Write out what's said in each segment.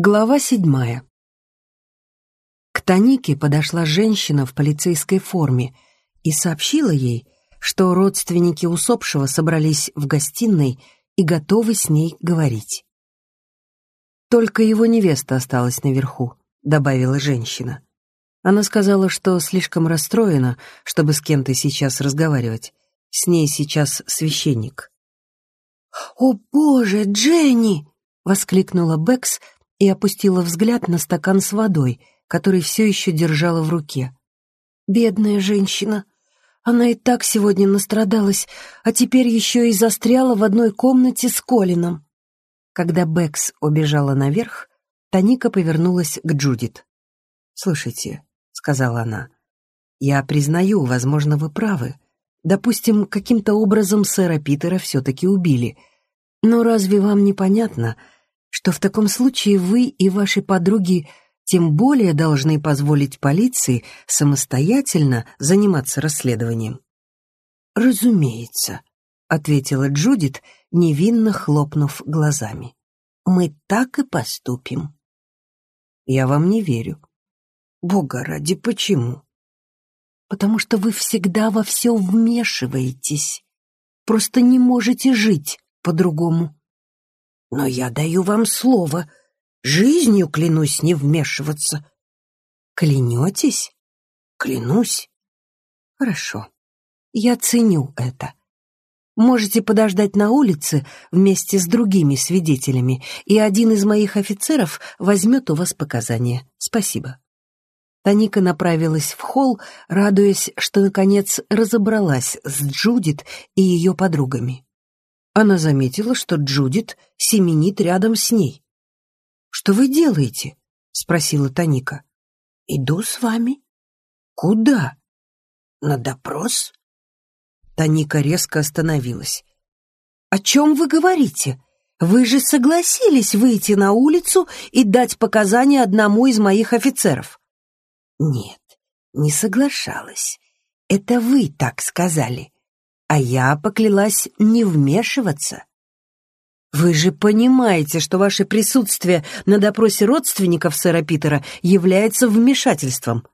Глава седьмая. К Танике подошла женщина в полицейской форме и сообщила ей, что родственники усопшего собрались в гостиной и готовы с ней говорить. «Только его невеста осталась наверху», — добавила женщина. Она сказала, что слишком расстроена, чтобы с кем-то сейчас разговаривать. С ней сейчас священник. «О, боже, Дженни!» — воскликнула Бэкс, и опустила взгляд на стакан с водой, который все еще держала в руке. «Бедная женщина! Она и так сегодня настрадалась, а теперь еще и застряла в одной комнате с Колином». Когда Бэкс убежала наверх, Таника повернулась к Джудит. «Слушайте», — сказала она, — «я признаю, возможно, вы правы. Допустим, каким-то образом сэра Питера все-таки убили. Но разве вам не понятно, что в таком случае вы и ваши подруги тем более должны позволить полиции самостоятельно заниматься расследованием. «Разумеется», — ответила Джудит, невинно хлопнув глазами. «Мы так и поступим». «Я вам не верю». «Бога ради, почему?» «Потому что вы всегда во все вмешиваетесь. Просто не можете жить по-другому». Но я даю вам слово. Жизнью клянусь не вмешиваться. Клянетесь? Клянусь. Хорошо. Я ценю это. Можете подождать на улице вместе с другими свидетелями, и один из моих офицеров возьмет у вас показания. Спасибо. Таника направилась в холл, радуясь, что, наконец, разобралась с Джудит и ее подругами она заметила, что Джудит семенит рядом с ней. «Что вы делаете?» — спросила Таника. «Иду с вами». «Куда?» «На допрос». Таника резко остановилась. «О чем вы говорите? Вы же согласились выйти на улицу и дать показания одному из моих офицеров». «Нет, не соглашалась. Это вы так сказали а я поклялась не вмешиваться. Вы же понимаете, что ваше присутствие на допросе родственников сэра Питера является вмешательством.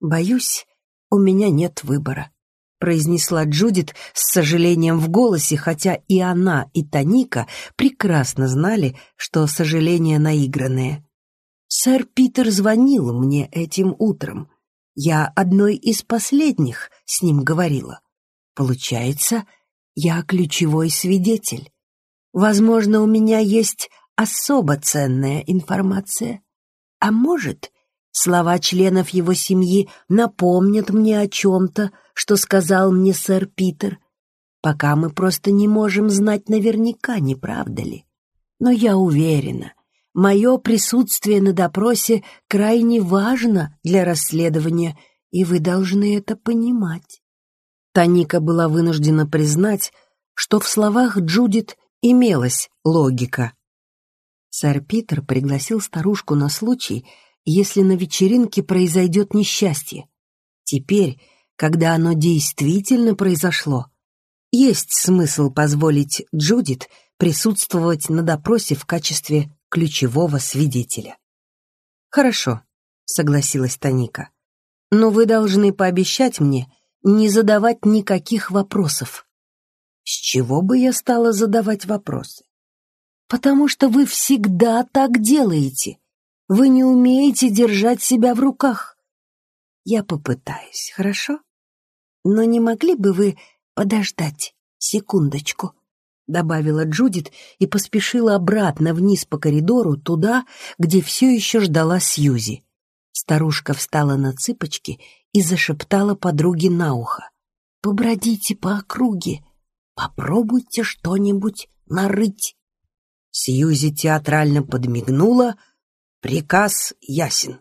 Боюсь, у меня нет выбора, произнесла Джудит с сожалением в голосе, хотя и она, и Таника прекрасно знали, что сожаления наигранные. Сэр Питер звонил мне этим утром. Я одной из последних с ним говорила. Получается, я ключевой свидетель. Возможно, у меня есть особо ценная информация. А может, слова членов его семьи напомнят мне о чем-то, что сказал мне сэр Питер. Пока мы просто не можем знать наверняка, не правда ли? Но я уверена, мое присутствие на допросе крайне важно для расследования, и вы должны это понимать. Таника была вынуждена признать, что в словах Джудит имелась логика. Сэр Питер пригласил старушку на случай, если на вечеринке произойдет несчастье. Теперь, когда оно действительно произошло, есть смысл позволить Джудит присутствовать на допросе в качестве ключевого свидетеля. «Хорошо», — согласилась Таника. «Но вы должны пообещать мне, не задавать никаких вопросов. С чего бы я стала задавать вопросы? Потому что вы всегда так делаете. Вы не умеете держать себя в руках. Я попытаюсь, хорошо? Но не могли бы вы подождать секундочку? Добавила Джудит и поспешила обратно вниз по коридору, туда, где все еще ждала Сьюзи. Старушка встала на цыпочки и зашептала подруге на ухо. «Побродите по округе, попробуйте что-нибудь нарыть». Сьюзи театрально подмигнула. Приказ ясен.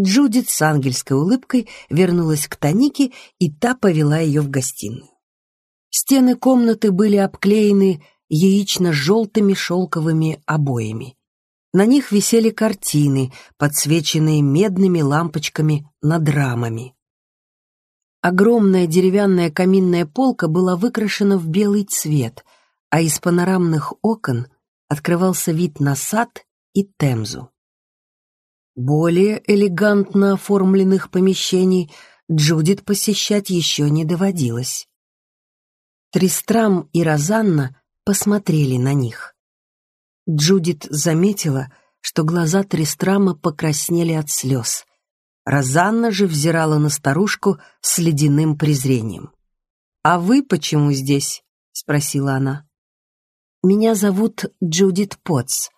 Джудит с ангельской улыбкой вернулась к Танике, и та повела ее в гостиную. Стены комнаты были обклеены яично-желтыми шелковыми обоями. На них висели картины, подсвеченные медными лампочками над рамами. Огромная деревянная каминная полка была выкрашена в белый цвет, а из панорамных окон открывался вид на сад и Темзу. Более элегантно оформленных помещений Джудит посещать еще не доводилось. Тристрам и Розанна посмотрели на них. Джудит заметила, что глаза Тристрама покраснели от слез. Розанна же взирала на старушку с ледяным презрением. «А вы почему здесь?» — спросила она. «Меня зовут Джудит Потс.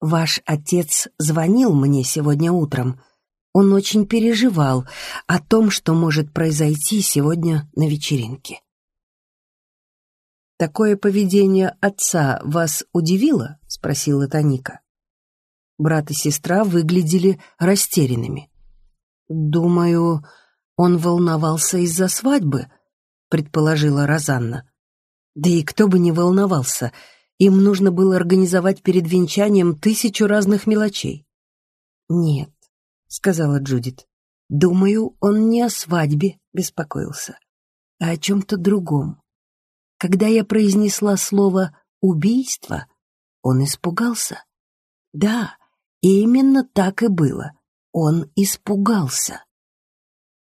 Ваш отец звонил мне сегодня утром. Он очень переживал о том, что может произойти сегодня на вечеринке». «Такое поведение отца вас удивило?» — спросила Таника. Брат и сестра выглядели растерянными. «Думаю, он волновался из-за свадьбы», — предположила Розанна. «Да и кто бы не волновался, им нужно было организовать перед венчанием тысячу разных мелочей». «Нет», — сказала Джудит, — «думаю, он не о свадьбе беспокоился, а о чем-то другом. Когда я произнесла слово «убийство», он испугался. Да, именно так и было. Он испугался.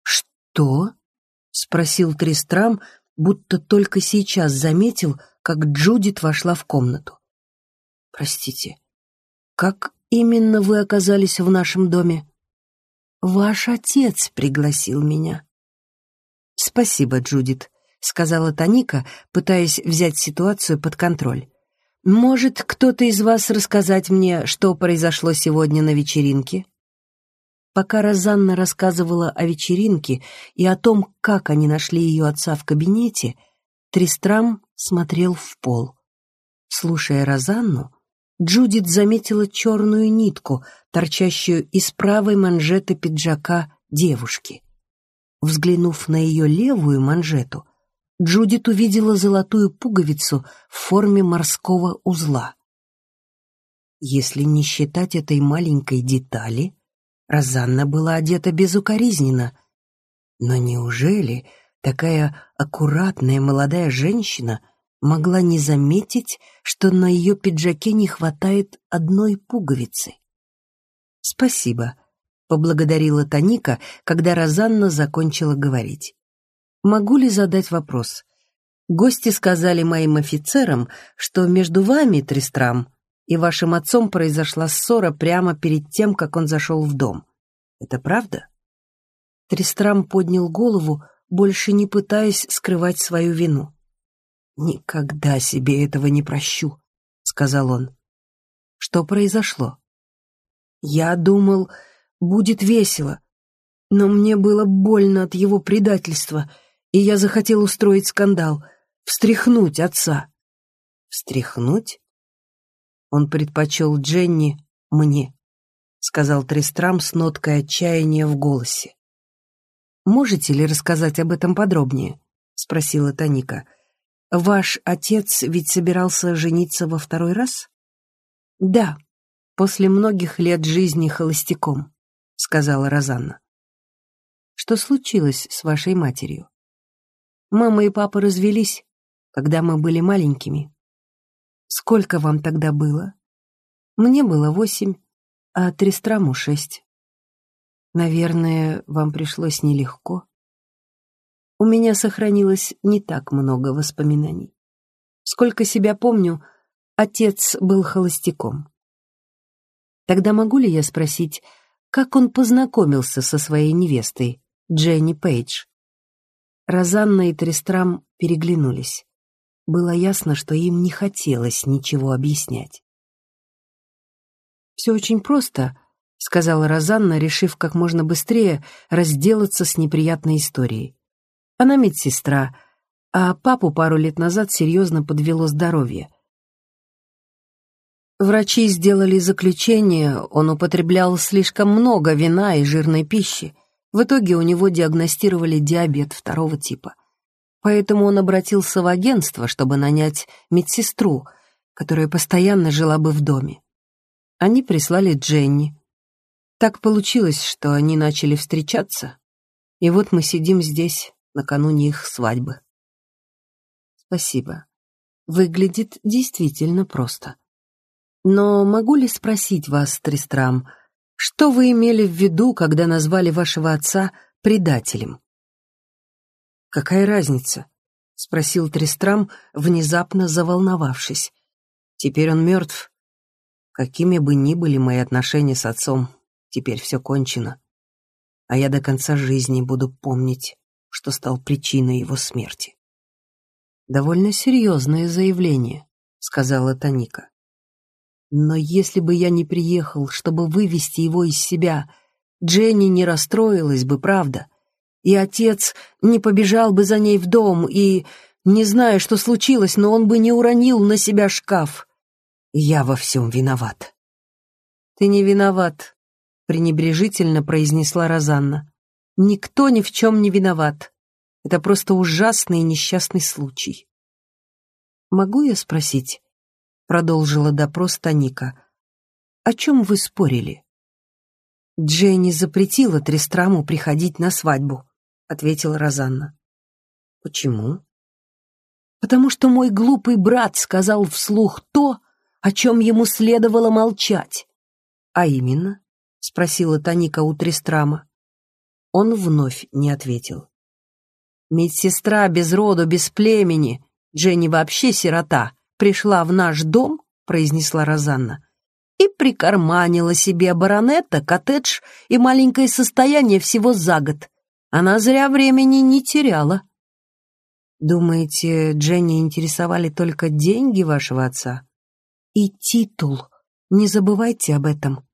«Что?» — спросил Тристрам, будто только сейчас заметил, как Джудит вошла в комнату. «Простите, как именно вы оказались в нашем доме?» «Ваш отец пригласил меня». «Спасибо, Джудит», — сказала Таника, пытаясь взять ситуацию под контроль. «Может, кто-то из вас рассказать мне, что произошло сегодня на вечеринке?» Пока Розанна рассказывала о вечеринке и о том, как они нашли ее отца в кабинете, Тристрам смотрел в пол. Слушая Розанну, Джудит заметила черную нитку, торчащую из правой манжеты пиджака девушки. Взглянув на ее левую манжету, Джудит увидела золотую пуговицу в форме морского узла. Если не считать этой маленькой детали, Розанна была одета безукоризненно. Но неужели такая аккуратная молодая женщина могла не заметить, что на ее пиджаке не хватает одной пуговицы? «Спасибо», — поблагодарила Таника, когда Розанна закончила говорить. «Могу ли задать вопрос?» Гости сказали моим офицерам, что между вами, Тристрам, и вашим отцом произошла ссора прямо перед тем, как он зашел в дом. Это правда?» Тристрам поднял голову, больше не пытаясь скрывать свою вину. «Никогда себе этого не прощу», — сказал он. «Что произошло?» «Я думал, будет весело, но мне было больно от его предательства, и я захотел устроить скандал, встряхнуть отца». «Встряхнуть?» Он предпочел Дженни мне, сказал Тристрам с ноткой отчаяния в голосе. «Можете ли рассказать об этом подробнее?» — спросила Таника. «Ваш отец ведь собирался жениться во второй раз?» «Да, после многих лет жизни холостяком», — сказала Розанна. «Что случилось с вашей матерью?» «Мама и папа развелись, когда мы были маленькими. Сколько вам тогда было? Мне было восемь, а Тристраму шесть. Наверное, вам пришлось нелегко. У меня сохранилось не так много воспоминаний. Сколько себя помню, отец был холостяком. Тогда могу ли я спросить, как он познакомился со своей невестой, Дженни Пейдж? Розанна и Тристрам переглянулись. Было ясно, что им не хотелось ничего объяснять. «Все очень просто», — сказала Розанна, решив как можно быстрее разделаться с неприятной историей. «Она медсестра, а папу пару лет назад серьезно подвело здоровье. Врачи сделали заключение, он употреблял слишком много вина и жирной пищи. В итоге у него диагностировали диабет второго типа поэтому он обратился в агентство, чтобы нанять медсестру, которая постоянно жила бы в доме. Они прислали Дженни. Так получилось, что они начали встречаться, и вот мы сидим здесь накануне их свадьбы. Спасибо. Выглядит действительно просто. Но могу ли спросить вас, Тристрам, что вы имели в виду, когда назвали вашего отца предателем? Какая разница? спросил Тристрам, внезапно заволновавшись. Теперь он мертв. Какими бы ни были мои отношения с отцом, теперь все кончено. А я до конца жизни буду помнить, что стал причиной его смерти. «Довольно серьезное заявление», — сказала Таника. «Но если бы я не приехал, чтобы вывести его из себя, Дженни не расстроилась бы, правда? И отец не побежал бы за ней в дом, и, не знаю, что случилось, но он бы не уронил на себя шкаф. Я во всем виноват». «Ты не виноват», — пренебрежительно произнесла Розанна. «Никто ни в чем не виноват. Это просто ужасный и несчастный случай. «Могу я спросить?» — продолжила допрос Таника. «О чем вы спорили?» «Дженни запретила Тристраму приходить на свадьбу», — ответила Розанна. «Почему?» «Потому что мой глупый брат сказал вслух то, о чем ему следовало молчать». «А именно?» — спросила Таника у Тристрама. Он вновь не ответил. Медсестра без роду, без племени, Дженни вообще сирота, пришла в наш дом, произнесла Розанна, и прикарманила себе баронета, коттедж и маленькое состояние всего за год. Она зря времени не теряла. Думаете, Дженни интересовали только деньги вашего отца? И титул. Не забывайте об этом.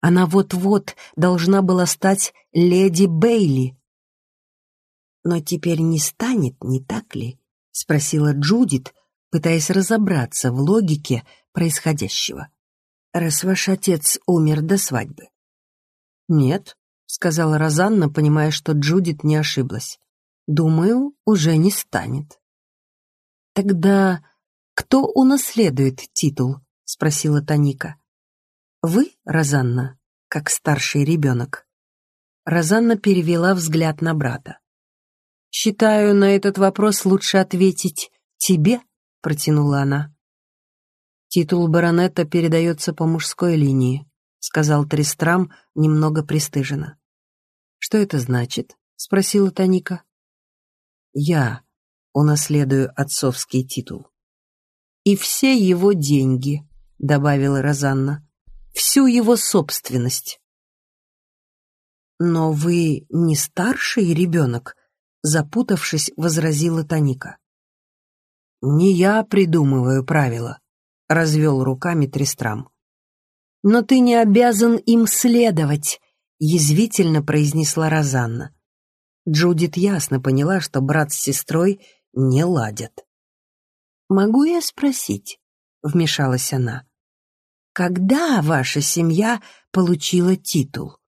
Она вот-вот должна была стать леди Бейли, но теперь не станет, не так ли?» — спросила Джудит, пытаясь разобраться в логике происходящего. «Раз ваш отец умер до свадьбы». «Нет», — сказала Розанна, понимая, что Джудит не ошиблась. «Думаю, уже не станет». «Тогда кто унаследует титул?» — спросила Таника. «Вы, Розанна, как старший ребенок?» Розанна перевела взгляд на брата. «Считаю, на этот вопрос лучше ответить тебе», — протянула она. «Титул баронета передается по мужской линии», — сказал Тристрам немного пристыженно. «Что это значит?» — спросила Таника. «Я унаследую отцовский титул». «И все его деньги», — добавила Розанна. «Всю его собственность». «Но вы не старший ребенок», запутавшись, возразила Таника. «Не я придумываю правила», — развел руками Тристрам. «Но ты не обязан им следовать», — язвительно произнесла Розанна. Джудит ясно поняла, что брат с сестрой не ладят. «Могу я спросить?» — вмешалась она. «Когда ваша семья получила титул?»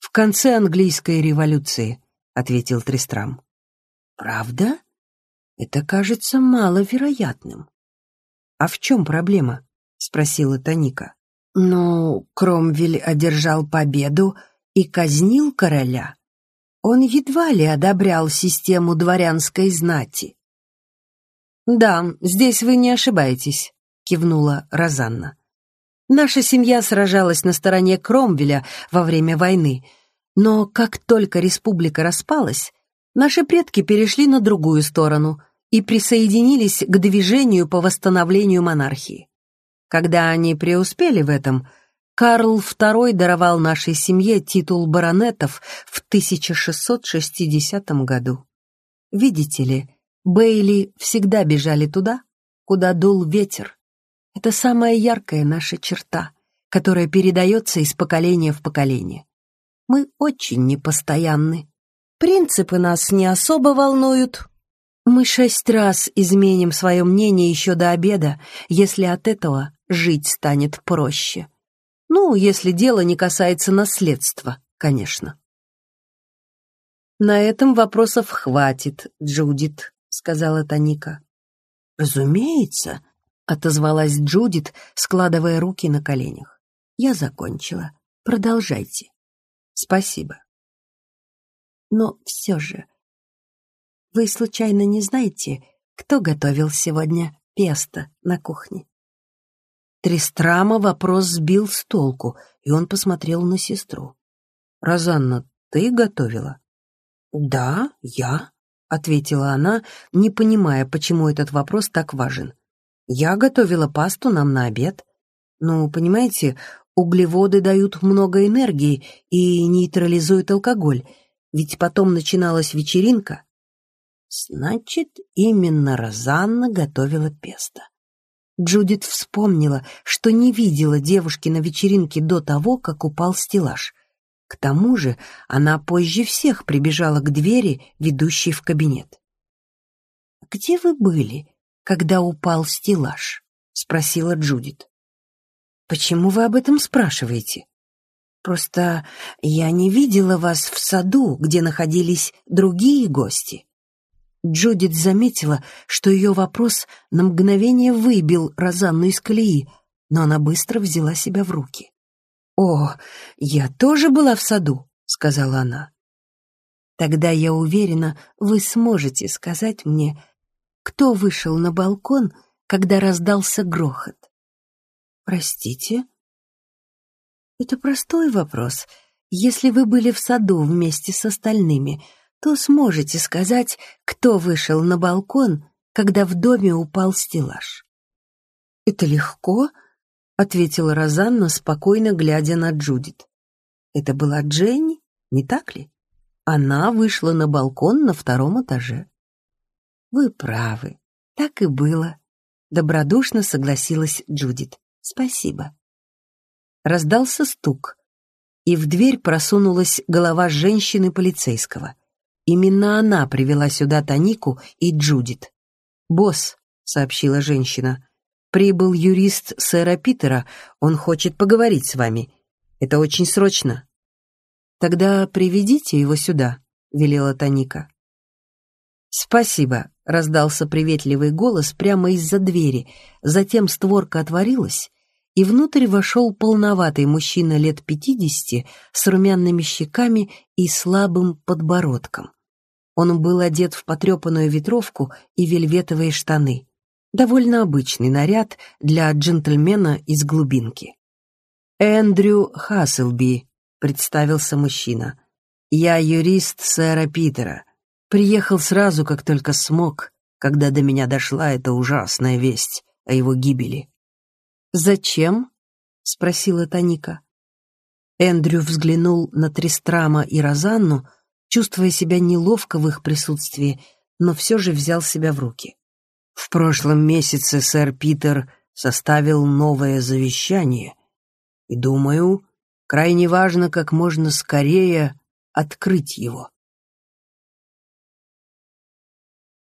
«В конце английской революции», — ответил Тристрам. «Правда? Это кажется маловероятным». «А в чем проблема?» — спросила Таника. «Ну, Кромвель одержал победу и казнил короля. Он едва ли одобрял систему дворянской знати». «Да, здесь вы не ошибаетесь», — кивнула Розанна. «Наша семья сражалась на стороне Кромвеля во время войны», но как только республика распалась, наши предки перешли на другую сторону и присоединились к движению по восстановлению монархии. Когда они преуспели в этом, Карл II даровал нашей семье титул баронетов в 1660 году. Видите ли, Бейли всегда бежали туда, куда дул ветер. Это самая яркая наша черта, которая передается из поколения в поколение. Мы очень непостоянны. Принципы нас не особо волнуют. Мы шесть раз изменим свое мнение еще до обеда, если от этого жить станет проще. Ну, если дело не касается наследства, конечно. «На этом вопросов хватит, Джудит», — сказала Таника. «Разумеется», — отозвалась Джудит, складывая руки на коленях. «Я закончила. Продолжайте». Спасибо. Но все же... Вы случайно не знаете, кто готовил сегодня песто на кухне? Тристрама вопрос сбил с толку, и он посмотрел на сестру. «Розанна, ты готовила?» «Да, я», — ответила она, не понимая, почему этот вопрос так важен. «Я готовила пасту нам на обед. Ну, понимаете, углеводы дают много энергии и нейтрализуют алкоголь, ведь потом начиналась вечеринка». Значит, именно Розанна готовила песто. Джудит вспомнила, что не видела девушки на вечеринке до того, как упал стеллаж. К тому же она позже всех прибежала к двери, ведущей в кабинет. «Где вы были, когда упал стеллаж?» — спросила Джудит. «Почему вы об этом спрашиваете?» «Просто я не видела вас в саду, где находились другие гости». Джудит заметила, что ее вопрос на мгновение выбил Розанну из колеи, но она быстро взяла себя в руки. «О, я тоже была в саду», — сказала она. «Тогда я уверена, вы сможете сказать мне, кто вышел на балкон, когда раздался грохот». «Простите?» «Это простой вопрос. Если вы были в саду вместе с остальными, то сможете сказать, кто вышел на балкон, когда в доме упал стеллаж. «Это легко», — ответила Розанна, спокойно глядя на Джудит. «Это была Дженни, не так ли? Она вышла на балкон на втором этаже». «Вы правы, так и было», — добродушно согласилась Джудит. «Спасибо». Раздался стук, и в дверь просунулась голова женщины-полицейского — Именно она привела сюда Танику и Джудит. «Босс», — сообщила женщина, — «прибыл юрист сэра Питера, он хочет поговорить с вами. Это очень срочно». «Тогда приведите его сюда», — велела Таника. «Спасибо», — раздался приветливый голос прямо из-за двери. Затем створка отворилась, и внутрь вошел полноватый мужчина лет пятидесяти с румяными щеками и слабым подбородком. Он был одет в потрепанную ветровку и вельветовые штаны. Довольно обычный наряд для джентльмена из глубинки. «Эндрю Хасселби», — представился мужчина. «Я юрист сэра Питера. Приехал сразу, как только смог, когда до меня дошла эта ужасная весть о его гибели». «Зачем?» — спросила Таника. Эндрю взглянул на Тристрама и Розанну, чувствуя себя неловко в их присутствии, но все же взял себя в руки. В прошлом месяце сэр Питер составил новое завещание, и, думаю, крайне важно как можно скорее открыть его.